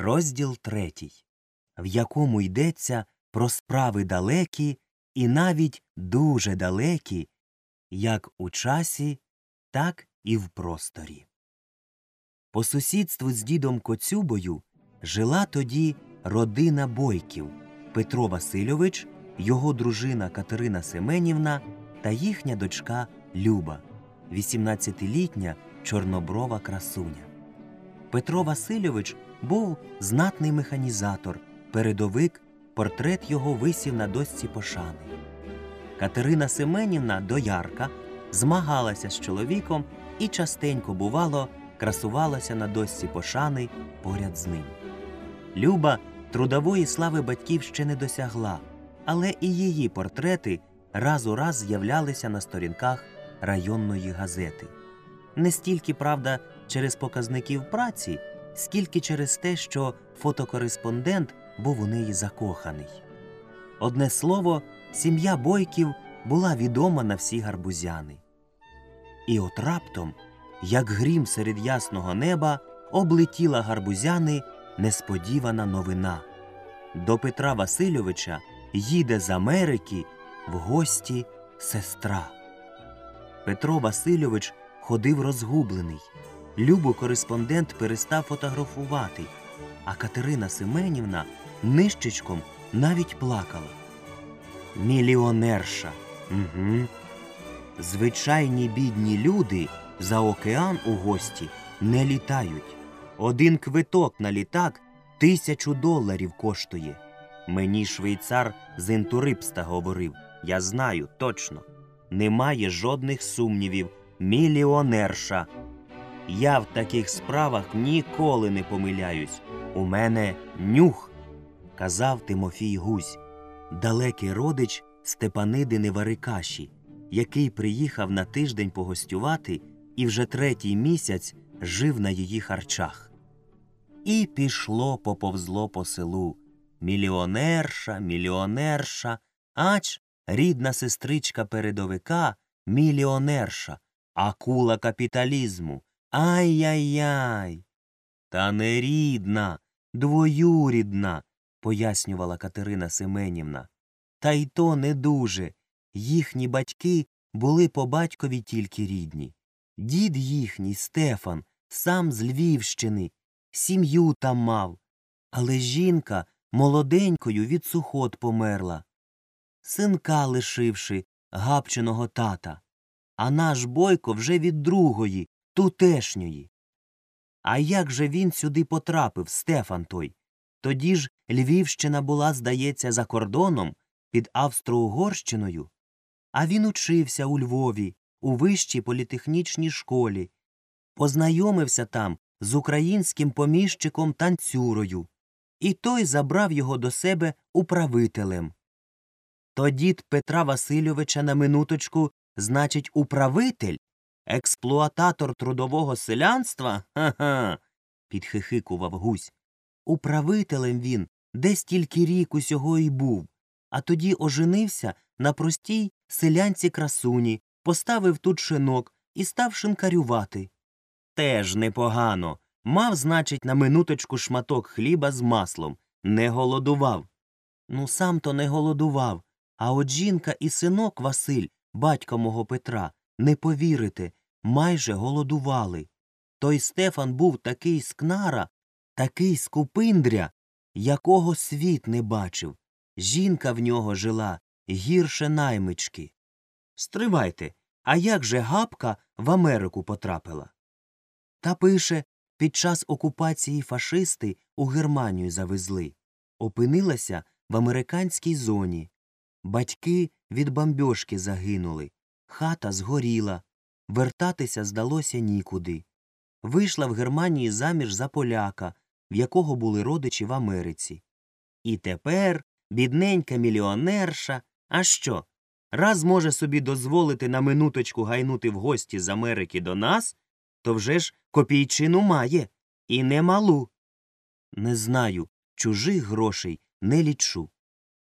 Розділ третій, в якому йдеться про справи далекі і навіть дуже далекі, як у часі, так і в просторі. По сусідству з дідом Коцюбою жила тоді родина Бойків Петро Васильович, його дружина Катерина Семенівна та їхня дочка Люба, 18-літня чорноброва красуня. Петро Васильович був знатний механізатор, передовик, портрет його висів на досці пошани. Катерина Семенівна доярка змагалася з чоловіком і частенько, бувало, красувалася на досці пошани поряд з ним. Люба трудової слави батьків ще не досягла, але і її портрети раз у раз з'являлися на сторінках районної газети. Не стільки, правда, через показників праці, скільки через те, що фотокореспондент був у неї закоханий. Одне слово, сім'я бойків була відома на всі гарбузяни. І от раптом, як грім серед ясного неба, облетіла гарбузяни несподівана новина. До Петра Васильовича їде з Америки в гості сестра. Петро Васильович ходив розгублений. Любу кореспондент перестав фотографувати, а Катерина Семенівна нищечком навіть плакала. Мільйонерша. Угу. Звичайні бідні люди за океан у гості не літають. Один квиток на літак тисячу доларів коштує. Мені швейцар з інтурипста говорив. Я знаю точно. Немає жодних сумнівів. Мільйонерша. Я в таких справах ніколи не помиляюсь. У мене нюх, казав Тимофій Гузь, далекий родич Степаниди Неварикаші, який приїхав на тиждень погостювати і вже третій місяць жив на її харчах. І пішло поповзло по селу. Мільйонерша, мільйонерша, ач рідна сестричка передовика, мільйонерша, акула капіталізму. Ай-яй-яй. Та не рідна, двоюрідна, пояснювала Катерина Семенівна. Та й то не дуже. Їхні батьки були по батькові тільки рідні. Дід їхній, Стефан, сам з Львівщини, сім'ю там мав. Але жінка молоденькою від сухот померла. Синка лишивши гапченого тата, а наш бойко вже від другої, тутешньої. А як же він сюди потрапив, Стефан той? Тоді ж Львівщина була, здається, за кордоном під Австро-Угорщиною. А він учився у Львові, у вищій політехнічній школі, познайомився там з українським поміщиком танцюрою, і той забрав його до себе управителем. То дід Петра Васильовича на минуточку, значить, управитель, експлуататор трудового селянства? Ха ха. підхихикував гусь. Управителем він десь тільки рік усього й був, а тоді оженився на простій селянці красуні, поставив тут шинок і став шинкарювати. Теж непогано. Мав, значить, на минуточку шматок хліба з маслом, не голодував. Ну, сам то не голодував. А от жінка і синок Василь, батько мого Петра, не повірите, майже голодували. Той Стефан був такий скнара, такий скупиндря, якого світ не бачив. Жінка в нього жила гірше наймички. Стривайте, а як же гапка в Америку потрапила? Та пише, під час окупації фашисти у Германію завезли. Опинилася в американській зоні. Батьки від бомбьошки загинули, хата згоріла, вертатися здалося нікуди. Вийшла в Германії заміж за поляка, в якого були родичі в Америці. І тепер бідненька мільйонерша. А що? Раз може собі дозволити на минуточку гайнути в гості з Америки до нас, то вже ж копійчину має, і немалу. Не знаю, чужих грошей не лічу.